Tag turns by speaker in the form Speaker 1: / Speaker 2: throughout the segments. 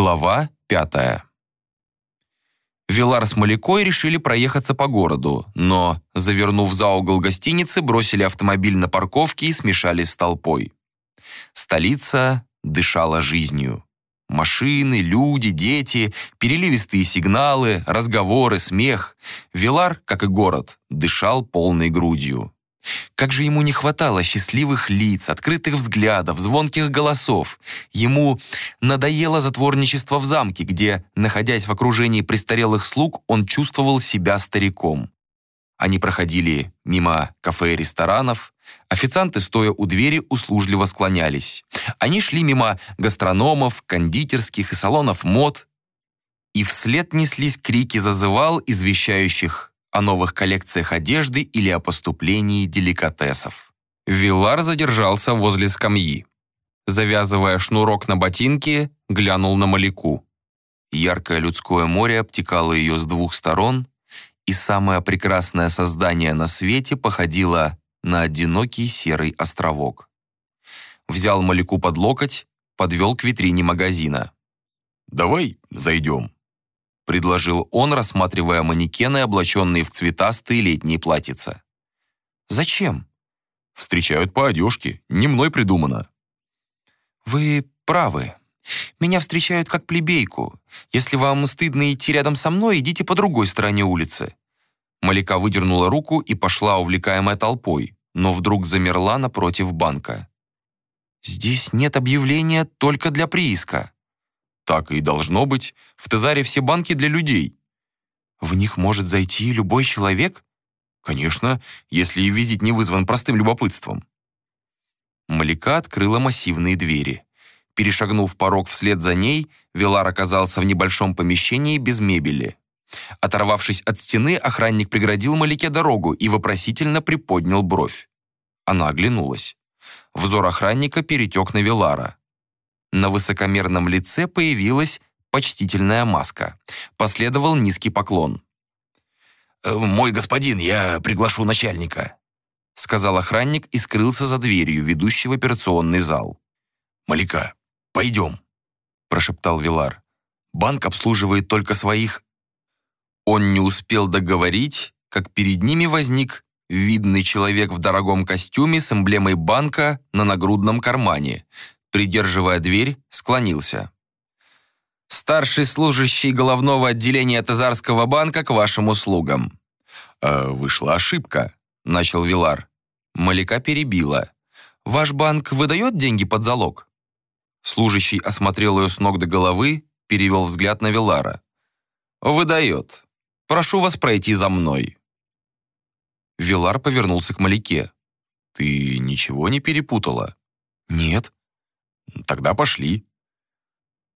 Speaker 1: Глава пятая. Вилар с Малякой решили проехаться по городу, но, завернув за угол гостиницы, бросили автомобиль на парковке и смешались с толпой. Столица дышала жизнью. Машины, люди, дети, переливистые сигналы, разговоры, смех. Вилар, как и город, дышал полной грудью. Как же ему не хватало счастливых лиц, открытых взглядов, звонких голосов. Ему надоело затворничество в замке, где, находясь в окружении престарелых слуг, он чувствовал себя стариком. Они проходили мимо кафе и ресторанов. Официанты, стоя у двери, услужливо склонялись. Они шли мимо гастрономов, кондитерских и салонов мод. И вслед неслись крики зазывал, извещающих о новых коллекциях одежды или о поступлении деликатесов. Вилар задержался возле скамьи. Завязывая шнурок на ботинке, глянул на Маляку. Яркое людское море обтекало ее с двух сторон, и самое прекрасное создание на свете походило на одинокий серый островок. Взял Маляку под локоть, подвел к витрине магазина. «Давай зайдем», — предложил он, рассматривая манекены, облаченные в цветастые летние платьица. «Зачем?» «Встречают по одежке, не мной придумано». «Вы правы. Меня встречают как плебейку. Если вам стыдно идти рядом со мной, идите по другой стороне улицы». Малика выдернула руку и пошла, увлекаемая толпой, но вдруг замерла напротив банка. «Здесь нет объявления только для прииска». «Так и должно быть. В Тезаре все банки для людей». «В них может зайти любой человек?» «Конечно, если визит не вызван простым любопытством». Малика открыла массивные двери. Перешагнув порог вслед за ней, Вилар оказался в небольшом помещении без мебели. Оторвавшись от стены, охранник преградил Малике дорогу и вопросительно приподнял бровь. Она оглянулась. Взор охранника перетек на Вилара. На высокомерном лице появилась почтительная маска. Последовал низкий поклон.
Speaker 2: «Э, «Мой господин, я приглашу начальника»,
Speaker 1: сказал охранник и скрылся за дверью, ведущей в операционный зал.
Speaker 2: «Маляка, пойдем»,
Speaker 1: прошептал Вилар. «Банк обслуживает только своих...» Он не успел договорить, как перед ними возник видный человек в дорогом костюме с эмблемой банка на нагрудном кармане. Придерживая дверь, склонился. «Старший служащий головного отделения Тазарского банка к вашим услугам». «Э, «Вышла ошибка», — начал Вилар. Маляка перебила. «Ваш банк выдает деньги под залог?» Служащий осмотрел ее с ног до головы, перевел взгляд на Вилара. «Выдает. Прошу вас пройти за мной». Вилар повернулся к Маляке. «Ты ничего не перепутала?» «Нет». «Тогда пошли».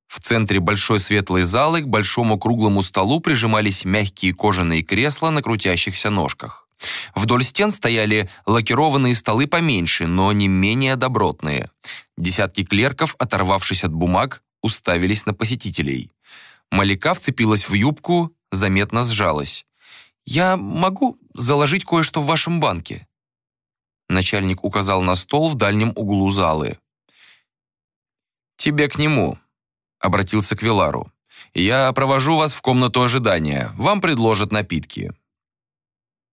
Speaker 1: В центре большой светлой залы к большому круглому столу прижимались мягкие кожаные кресла на крутящихся ножках. Вдоль стен стояли лакированные столы поменьше, но не менее добротные. Десятки клерков, оторвавшись от бумаг, уставились на посетителей. Маляка вцепилась в юбку, заметно сжалась. «Я могу заложить кое-что в вашем банке?» Начальник указал на стол в дальнем углу залы. «Тебе к нему», — обратился к Вилару. «Я провожу вас в комнату ожидания. Вам предложат напитки».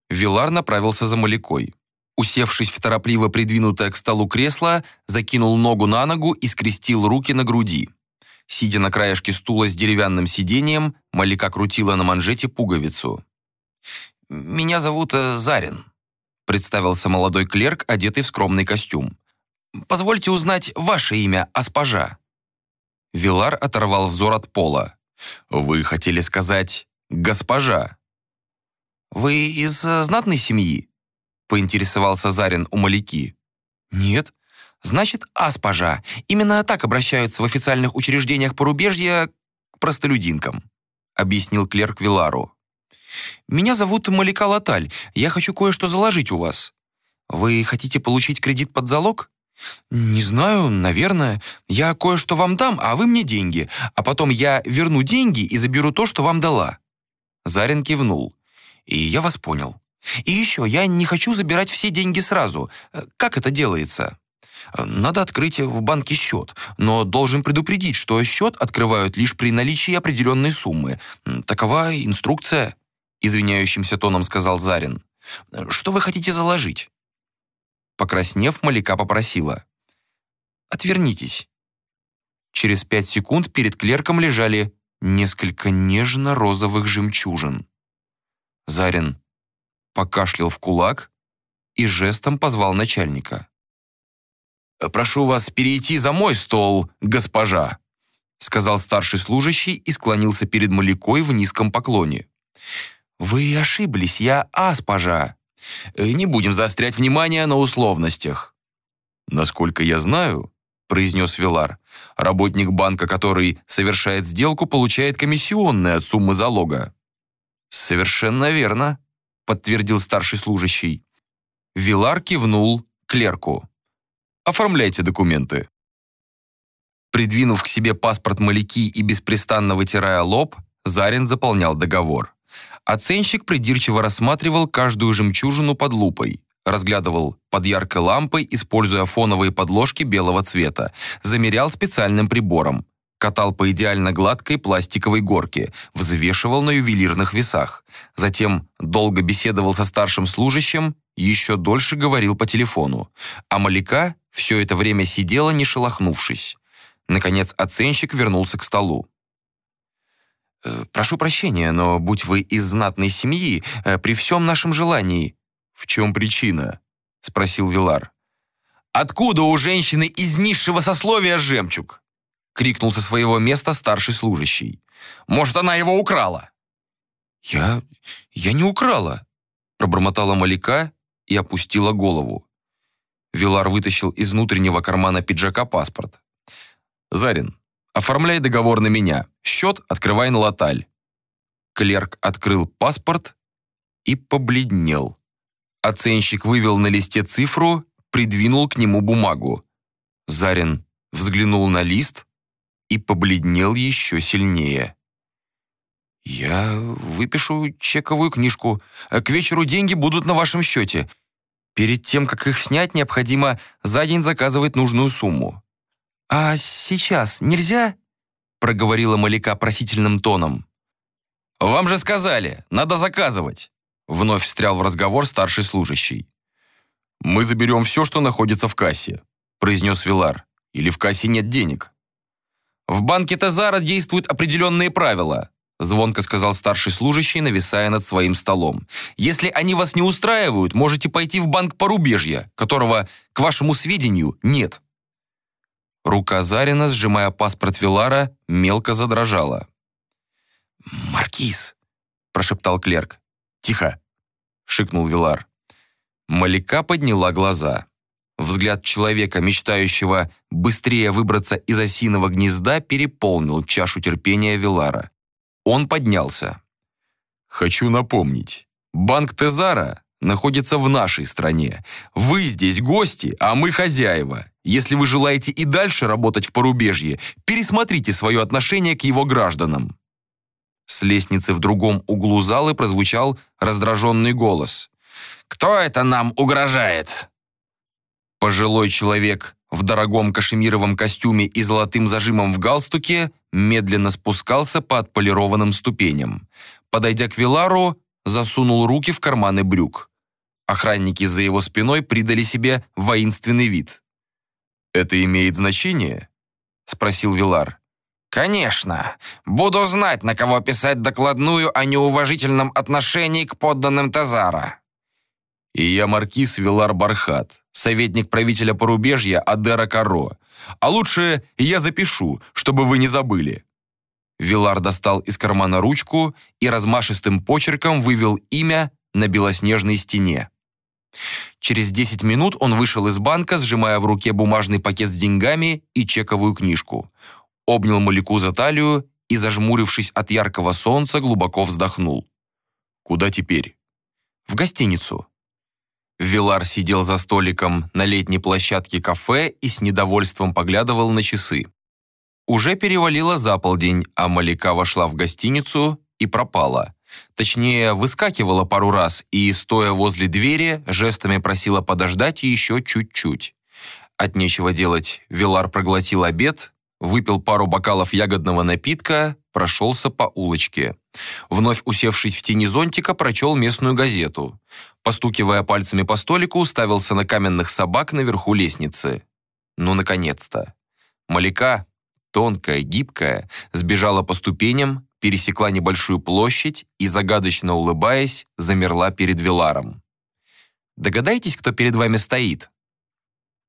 Speaker 1: Вилар направился за Малякой. Усевшись в торопливо придвинутое к столу кресло, закинул ногу на ногу и скрестил руки на груди. Сидя на краешке стула с деревянным сиденьем, Малика крутила на манжете пуговицу. «Меня зовут э, Зарин», — представился молодой клерк, одетый в скромный костюм. «Позвольте узнать ваше имя, Аспажа». Вилар оторвал взор от пола. «Вы хотели сказать «госпожа»?» «Вы из э, знатной семьи?» — поинтересовался Зарин у Маляки. «Нет. Значит, аспажа. Именно так обращаются в официальных учреждениях порубежья к простолюдинкам», — объяснил клерк Вилару. «Меня зовут Малика Латаль. Я хочу кое-что заложить у вас. Вы хотите получить кредит под залог?» «Не знаю, наверное. Я кое-что вам дам, а вы мне деньги. А потом я верну деньги и заберу то, что вам дала». Зарин кивнул. И я вас понял. И еще, я не хочу забирать все деньги сразу. Как это делается? Надо открыть в банке счет, но должен предупредить, что счет открывают лишь при наличии определенной суммы. Такова инструкция», — извиняющимся тоном сказал Зарин. «Что вы хотите заложить?» Покраснев, Маляка попросила. «Отвернитесь». Через пять секунд перед клерком лежали несколько нежно-розовых жемчужин. Зарин покашлял в кулак и жестом позвал начальника. «Прошу вас перейти за мой стол, госпожа», сказал старший служащий и склонился перед Малякой в низком поклоне. «Вы ошиблись, я аспажа. Не будем заострять внимание на условностях». «Насколько я знаю», произнес Вилар, работник банка, который совершает сделку, получает комиссионные от суммы залога. «Совершенно верно», подтвердил старший служащий. Вилар кивнул клерку. Оформляйте документы». Придвинув к себе паспорт Маляки и беспрестанно вытирая лоб, Зарин заполнял договор. Оценщик придирчиво рассматривал каждую жемчужину под лупой, разглядывал под яркой лампой, используя фоновые подложки белого цвета, замерял специальным прибором, катал по идеально гладкой пластиковой горке, взвешивал на ювелирных весах. Затем долго беседовал со старшим служащим, еще дольше говорил по телефону. А Маляка все это время сидела, не шелохнувшись. Наконец оценщик вернулся к столу. «Э, «Прошу прощения, но будь вы из знатной семьи, э, при всем нашем желании...» «В чем причина?» — спросил Вилар. «Откуда у женщины из низшего сословия жемчуг?» — крикнул со своего места старший служащий. «Может, она его украла?» «Я... я не украла», — пробормотала Маляка и опустила голову. Вилар вытащил из внутреннего кармана пиджака паспорт. «Зарин, оформляй договор на меня. Счет открывай на латаль». Клерк открыл паспорт и побледнел. Оценщик вывел на листе цифру, придвинул к нему бумагу. Зарин взглянул на лист и побледнел еще сильнее. «Я выпишу чековую книжку. К вечеру деньги будут на вашем счете. Перед тем, как их снять, необходимо за день заказывать нужную сумму. «А сейчас нельзя?» проговорила Маляка просительным тоном. «Вам же сказали, надо заказывать!» Вновь встрял в разговор старший служащий. «Мы заберем все, что находится в кассе», произнес Вилар. «Или в кассе нет денег?» «В банке Тезара действуют определенные правила звонко сказал старший служащий, нависая над своим столом. «Если они вас не устраивают, можете пойти в банк порубежья, которого, к вашему сведению, нет». Рука Зарина, сжимая паспорт Вилара, мелко задрожала. «Маркиз», — прошептал клерк. «Тихо», — шикнул Вилар. Маляка подняла глаза. Взгляд человека, мечтающего быстрее выбраться из осиного гнезда, переполнил чашу терпения Вилара. Он поднялся. «Хочу напомнить, банк Тезара находится в нашей стране. Вы здесь гости, а мы хозяева. Если вы желаете и дальше работать в порубежье, пересмотрите свое отношение к его гражданам». С лестницы в другом углу залы прозвучал раздраженный голос. «Кто это нам угрожает?» Пожилой человек в дорогом кашемировом костюме и золотым зажимом в галстуке медленно спускался по отполированным ступеням. Подойдя к Вилару, засунул руки в карманы брюк. Охранники за его спиной придали себе воинственный вид. «Это имеет значение?» — спросил Вилар. «Конечно. Буду знать, на кого писать докладную о неуважительном отношении к подданным Тазара». «И я маркиз Вилар Бархат, советник правителя порубежья Адера Каро. А лучше я запишу, чтобы вы не забыли». Вилар достал из кармана ручку и размашистым почерком вывел имя на белоснежной стене. Через 10 минут он вышел из банка, сжимая в руке бумажный пакет с деньгами и чековую книжку. Обнял Маляку за талию и, зажмурившись от яркого солнца, глубоко вздохнул. «Куда теперь?» «В гостиницу», Вилар сидел за столиком на летней площадке кафе и с недовольством поглядывал на часы. Уже перевалило за полдень, а Малика вошла в гостиницу и пропала. Точнее, выскакивала пару раз и, стоя возле двери, жестами просила подождать еще чуть-чуть. От нечего делать Вилар проглотил обед, выпил пару бокалов ягодного напитка, прошелся по улочке. Вновь усевшись в тени зонтика, прочел местную газету. Постукивая пальцами по столику, уставился на каменных собак наверху лестницы. Ну, наконец-то. Маляка, тонкая, гибкая, сбежала по ступеням, пересекла небольшую площадь и, загадочно улыбаясь, замерла перед Виларом. «Догадайтесь, кто перед вами стоит?»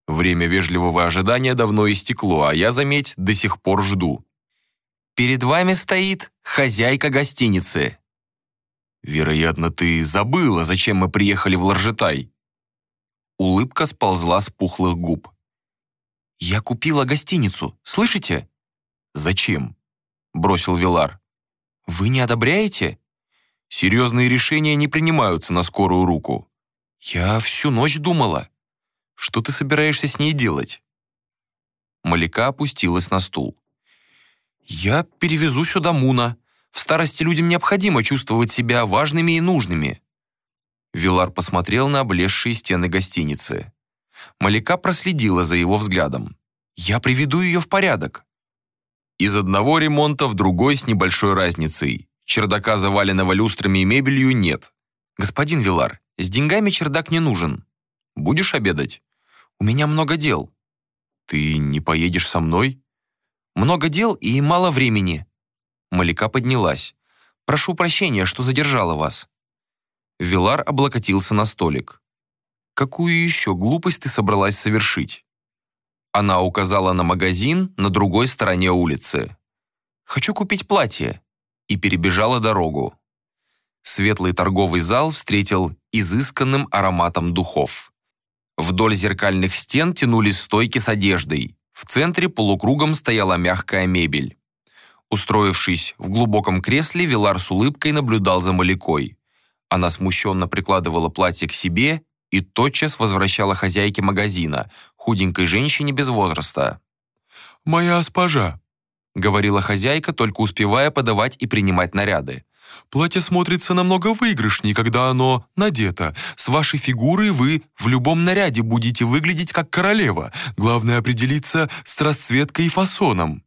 Speaker 1: Время вежливого ожидания давно истекло, а я, заметь, до сих пор жду. «Перед вами стоит хозяйка гостиницы». «Вероятно, ты забыла, зачем мы приехали в Ларжетай». Улыбка сползла с пухлых губ. «Я купила гостиницу, слышите?» «Зачем?» — бросил Вилар. «Вы не одобряете?» «Серьезные решения не принимаются на скорую руку». «Я всю ночь думала». «Что ты собираешься с ней делать?» Маляка опустилась на стул. «Я перевезу сюда Муна. В старости людям необходимо чувствовать себя важными и нужными». Вилар посмотрел на облезшие стены гостиницы. Маляка проследила за его взглядом. «Я приведу ее в порядок». Из одного ремонта в другой с небольшой разницей. Чердака, заваленного люстрами и мебелью, нет. «Господин Вилар, с деньгами чердак не нужен. Будешь обедать?» «У меня много дел». «Ты не поедешь со мной?» «Много дел и мало времени». Маляка поднялась. «Прошу прощения, что задержала вас». Вилар облокотился на столик. Какую еще глупость ты собралась совершить?» Она указала на магазин на другой стороне улицы. «Хочу купить платье» и перебежала дорогу. Светлый торговый зал встретил изысканным ароматом духов. Вдоль зеркальных стен тянулись стойки с одеждой. В центре полукругом стояла мягкая мебель. Устроившись в глубоком кресле, Вилар с улыбкой наблюдал за Малякой. Она смущенно прикладывала платье к себе и тотчас возвращала хозяйке магазина, худенькой женщине без возраста.
Speaker 3: «Моя госпожа», —
Speaker 1: говорила хозяйка, только успевая подавать и принимать наряды.
Speaker 3: «Платье смотрится намного выигрышнее, когда оно надето. С вашей фигурой вы в любом наряде будете выглядеть как королева. Главное определиться с расцветкой и фасоном».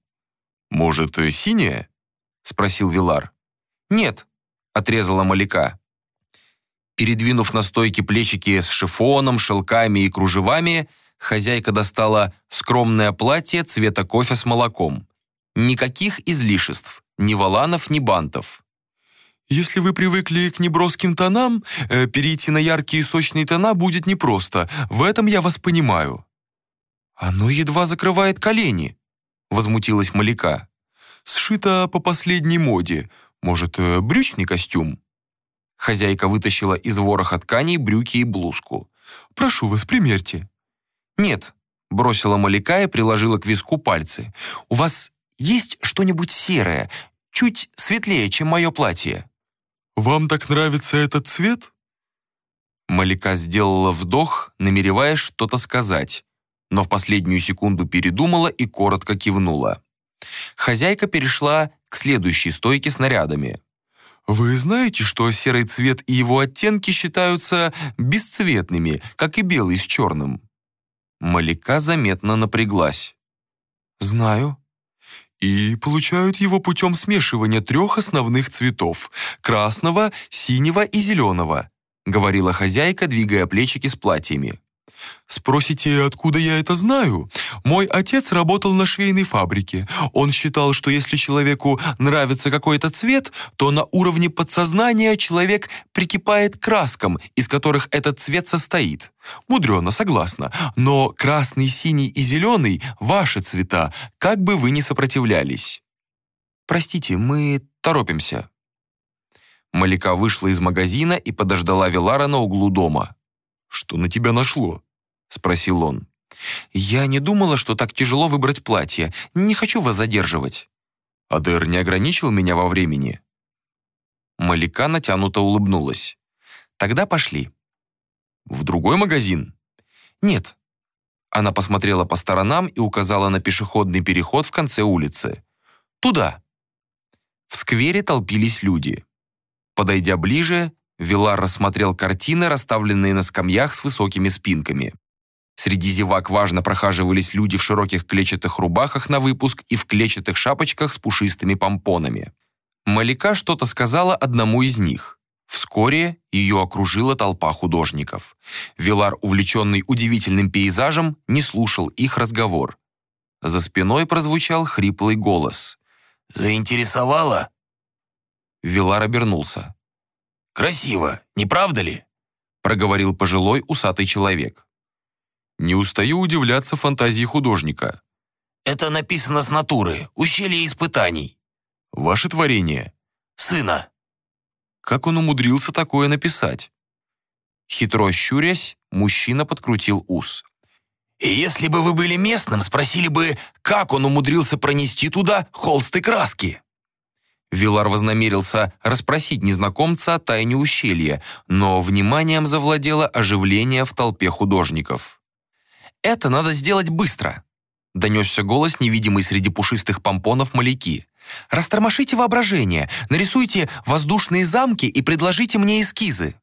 Speaker 1: «Может, синее?» — спросил Вилар. «Нет», — отрезала Маляка. Передвинув на стойке плечики с шифоном, шелками и кружевами, хозяйка достала скромное платье цвета кофе с молоком. Никаких излишеств, ни воланов, ни бантов.
Speaker 3: Если вы привыкли к неброским тонам, э, перейти на яркие и сочные тона будет непросто. В этом я вас понимаю».
Speaker 1: «Оно едва закрывает колени», — возмутилась Маляка.
Speaker 3: «Сшито по последней моде. Может, э, брючный костюм?»
Speaker 1: Хозяйка вытащила из вороха тканей брюки и блузку.
Speaker 3: «Прошу вас, примерьте».
Speaker 1: «Нет», — бросила Маляка и приложила к виску пальцы. «У вас есть что-нибудь серое, чуть светлее, чем мое платье?»
Speaker 3: «Вам так нравится этот цвет?»
Speaker 1: Маляка сделала вдох, намереваясь что-то сказать, но в последнюю секунду передумала и коротко кивнула. Хозяйка перешла к следующей стойке с нарядами.
Speaker 3: Вы знаете, что серый цвет и его оттенки считаются бесцветными, как и белый с черным?
Speaker 1: Маляка заметно напряглась.
Speaker 3: Знаю. И получают его путем смешивания трех основных цветов – красного, синего и зеленого, говорила хозяйка, двигая плечики с платьями. Спросите, откуда я это знаю? Мой отец работал на швейной фабрике. Он считал, что если человеку нравится какой-то цвет, то на уровне подсознания человек прикипает к краскам, из которых этот цвет состоит. Мудрено, согласна. Но красный, синий и зеленый – ваши цвета, как бы вы ни сопротивлялись.
Speaker 1: Простите, мы торопимся. Малика вышла из магазина и подождала Вилара на углу дома.
Speaker 3: «Что на тебя нашло?» — спросил он.
Speaker 1: «Я не думала, что так тяжело выбрать платье. Не хочу вас задерживать».
Speaker 3: «Адер не ограничил меня во времени?»
Speaker 1: Малика натянуто улыбнулась. «Тогда пошли».
Speaker 3: «В другой магазин?»
Speaker 1: «Нет». Она посмотрела по сторонам и указала на пешеходный переход в конце улицы. «Туда». В сквере толпились люди. Подойдя ближе, Вилар рассмотрел картины, расставленные на скамьях с высокими спинками. Среди зевак важно прохаживались люди в широких клетчатых рубахах на выпуск и в клетчатых шапочках с пушистыми помпонами. Малика что-то сказала одному из них. Вскоре ее окружила толпа художников. Вилар, увлеченный удивительным пейзажем, не слушал их разговор. За спиной прозвучал хриплый голос.
Speaker 2: «Заинтересовало?»
Speaker 1: Вилар обернулся.
Speaker 2: «Красиво, не правда ли?»
Speaker 1: проговорил пожилой усатый человек.
Speaker 3: Не устаю удивляться фантазии художника.
Speaker 2: «Это написано с натуры, ущелье испытаний».
Speaker 3: Ваше творение.
Speaker 2: «Сына».
Speaker 3: Как он умудрился такое написать?
Speaker 1: Хитро щурясь, мужчина подкрутил ус.
Speaker 2: И если бы вы были местным, спросили бы, как он умудрился пронести туда холсты краски.
Speaker 1: Вилар вознамерился расспросить незнакомца о тайне ущелья, но вниманием завладело оживление в толпе художников. «Это надо сделать быстро», — донесся голос, невидимый среди пушистых помпонов маляки. «Растормошите воображение, нарисуйте воздушные замки и предложите мне эскизы».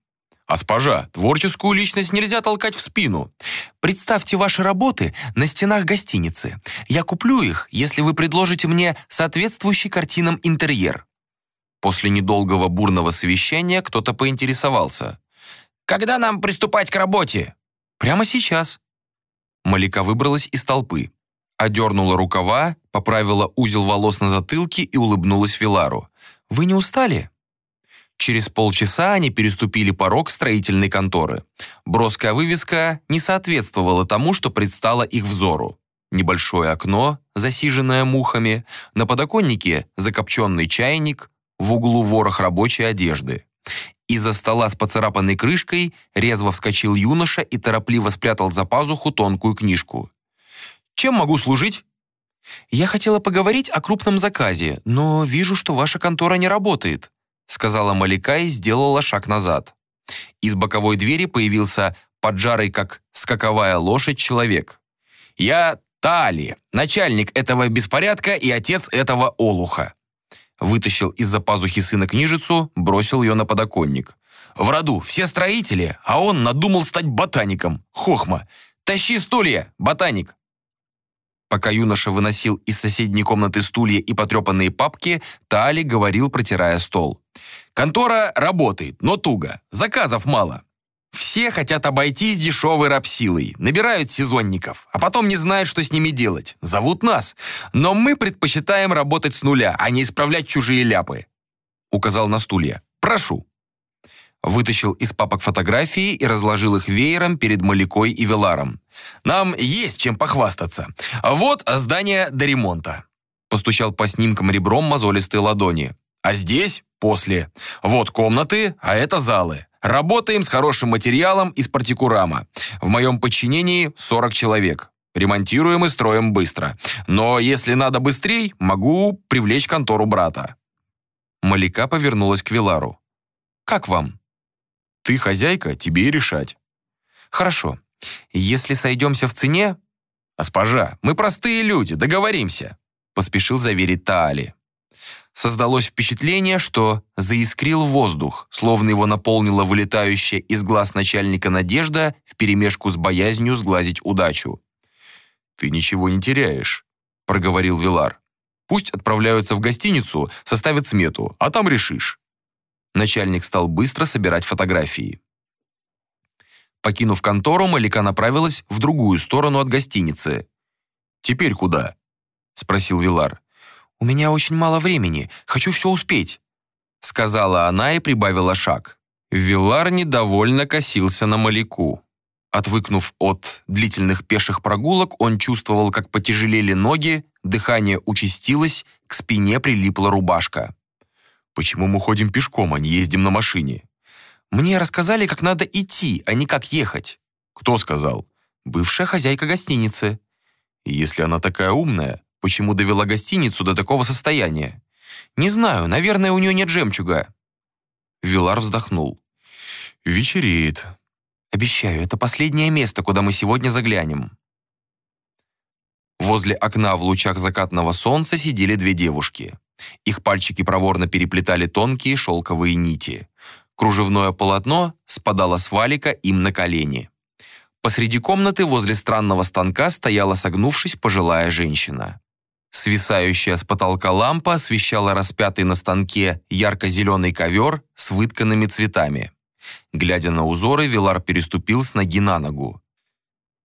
Speaker 1: «Аспажа, творческую личность нельзя толкать в спину. Представьте ваши работы на стенах гостиницы. Я куплю их, если вы предложите мне соответствующий картинам интерьер». После недолгого бурного совещания кто-то поинтересовался.
Speaker 2: «Когда нам приступать к работе?»
Speaker 1: «Прямо сейчас». Малика выбралась из толпы. Одернула рукава, поправила узел волос на затылке и улыбнулась Вилару. «Вы не устали?» Через полчаса они переступили порог строительной конторы. Броская вывеска не соответствовала тому, что предстало их взору. Небольшое окно, засиженное мухами, на подоконнике закопченный чайник, в углу ворох рабочей одежды. Из-за стола с поцарапанной крышкой резво вскочил юноша и торопливо спрятал за пазуху тонкую книжку. «Чем могу служить?» «Я хотела поговорить о крупном заказе, но вижу, что ваша контора не работает», сказала Малика и сделала шаг назад. Из боковой двери появился поджарый, как скаковая лошадь, человек.
Speaker 2: «Я Тали, начальник этого беспорядка и отец этого олуха».
Speaker 1: Вытащил из-за пазухи сына книжицу, бросил ее на подоконник.
Speaker 2: «В роду все строители, а он надумал стать ботаником. Хохма. Тащи стулья, ботаник!»
Speaker 1: Пока юноша выносил из соседней комнаты стулья и потрепанные папки, Тали говорил, протирая стол.
Speaker 2: «Контора работает, но туго. Заказов мало. Все хотят обойтись дешевой рабсилой, набирают сезонников, а потом не знают, что с ними делать. Зовут нас. Но мы предпочитаем работать с нуля, а не исправлять чужие ляпы».
Speaker 1: Указал на стулья.
Speaker 2: «Прошу»
Speaker 1: вытащил из папок фотографии и разложил их веером перед Малякой и Веларом.
Speaker 2: «Нам есть чем похвастаться. Вот здание до ремонта».
Speaker 1: Постучал по снимкам ребром мозолистой ладони.
Speaker 2: «А здесь после. Вот комнаты, а это залы. Работаем с хорошим материалом из партикурама. В моем подчинении 40 человек. Ремонтируем и строим быстро. Но если надо быстрей, могу привлечь контору брата».
Speaker 1: Малика повернулась к Вилару. «Как вам?»
Speaker 3: Ты хозяйка, тебе и решать.
Speaker 1: Хорошо. Если сойдемся в цене...
Speaker 2: Госпожа, мы простые люди, договоримся.
Speaker 1: Поспешил заверить Таали. Создалось впечатление, что заискрил воздух, словно его наполнила вылетающая из глаз начальника надежда вперемешку с боязнью сглазить удачу.
Speaker 3: «Ты ничего не теряешь», — проговорил Вилар. «Пусть отправляются в гостиницу, составят смету, а там решишь».
Speaker 1: Начальник стал быстро собирать фотографии. Покинув контору, Малика направилась в другую сторону от гостиницы.
Speaker 3: «Теперь куда?» — спросил Вилар.
Speaker 1: «У меня очень мало времени, хочу все успеть», — сказала она и прибавила шаг. Вилар недовольно косился на Малику. Отвыкнув от длительных пеших прогулок, он чувствовал, как потяжелели ноги, дыхание участилось, к спине прилипла рубашка.
Speaker 3: Почему мы ходим пешком, а не ездим на машине?
Speaker 1: Мне рассказали, как надо идти, а не как ехать.
Speaker 3: Кто сказал?
Speaker 1: Бывшая хозяйка гостиницы.
Speaker 3: И если она такая умная, почему довела гостиницу до такого состояния?
Speaker 1: Не знаю, наверное, у нее нет жемчуга. Вилар вздохнул.
Speaker 3: Вечереет.
Speaker 1: Обещаю, это последнее место, куда мы сегодня заглянем. Возле окна в лучах закатного солнца сидели две девушки. Их пальчики проворно переплетали тонкие шелковые нити. Кружевное полотно спадало с валика им на колени. Посреди комнаты возле странного станка стояла согнувшись пожилая женщина. Свисающая с потолка лампа освещала распятый на станке ярко-зеленый ковер с вытканными цветами. Глядя на узоры, Вилар переступил с ноги на ногу.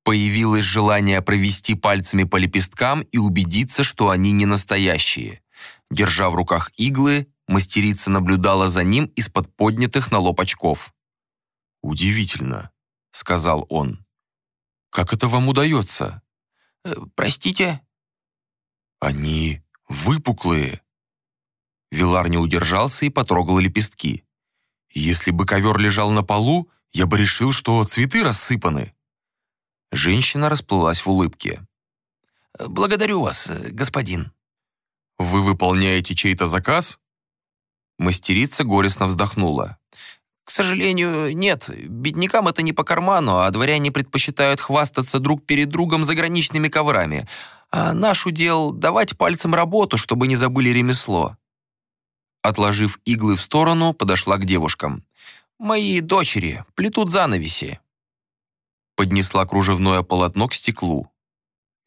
Speaker 1: Появилось желание провести пальцами по лепесткам и убедиться, что они не настоящие. Держа в руках иглы, мастерица наблюдала за ним из-под поднятых на лоб очков.
Speaker 3: «Удивительно», — сказал он. «Как это вам удается?»
Speaker 1: «Э, «Простите?»
Speaker 3: «Они выпуклые».
Speaker 1: Вилар не удержался и потрогал лепестки.
Speaker 3: «Если бы ковер лежал на полу, я бы решил, что цветы рассыпаны».
Speaker 1: Женщина расплылась в улыбке. «Благодарю вас, господин».
Speaker 3: «Вы выполняете чей-то заказ?»
Speaker 1: Мастерица горестно вздохнула. «К сожалению, нет. Беднякам это не по карману, а дворяне предпочитают хвастаться друг перед другом заграничными коврами. А наш удел — давать пальцем работу, чтобы не забыли ремесло». Отложив иглы в сторону, подошла к девушкам. «Мои дочери плетут занавеси». Поднесла кружевное полотно к стеклу.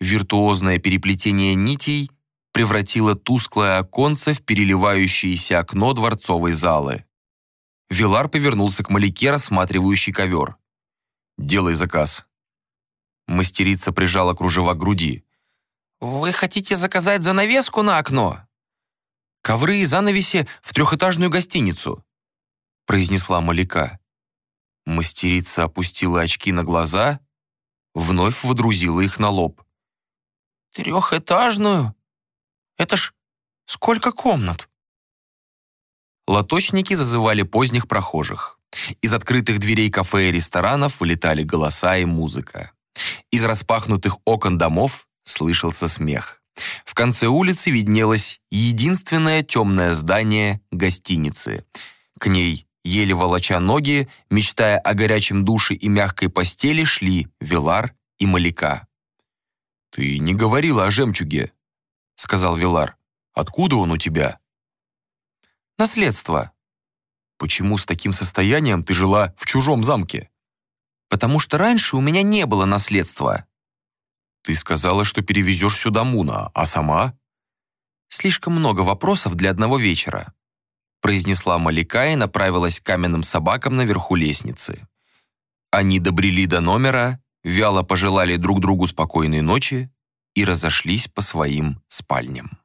Speaker 1: Виртуозное переплетение нитей превратило тусклое оконце в переливающееся окно дворцовой залы. Вилар повернулся к Маляке, рассматривающий ковер. «Делай заказ». Мастерица прижала кружева к груди. «Вы хотите заказать занавеску на окно?» «Ковры и занавеси в трехэтажную гостиницу», произнесла Маляка. Мастерица опустила очки на глаза, вновь водрузила их на лоб. «Трехэтажную? Это ж сколько комнат?» Лоточники зазывали поздних прохожих. Из открытых дверей кафе и ресторанов вылетали голоса и музыка. Из распахнутых окон домов слышался смех. В конце улицы виднелось единственное темное здание гостиницы. К ней, еле волоча ноги, мечтая о горячем душе и мягкой постели, шли Вилар и Маляка.
Speaker 3: «Ты не говорила о жемчуге», — сказал Вилар. «Откуда он у тебя?»
Speaker 1: «Наследство».
Speaker 3: «Почему с таким состоянием ты жила в чужом замке?»
Speaker 1: «Потому что раньше у меня не было наследства»,
Speaker 3: ты сказала, что перевезешь сюда Муна, а сама?»
Speaker 1: «Слишком много вопросов для одного вечера», произнесла Малика и направилась к каменным собакам наверху лестницы. Они добрели до номера, вяло пожелали друг другу спокойной ночи и разошлись по своим спальням.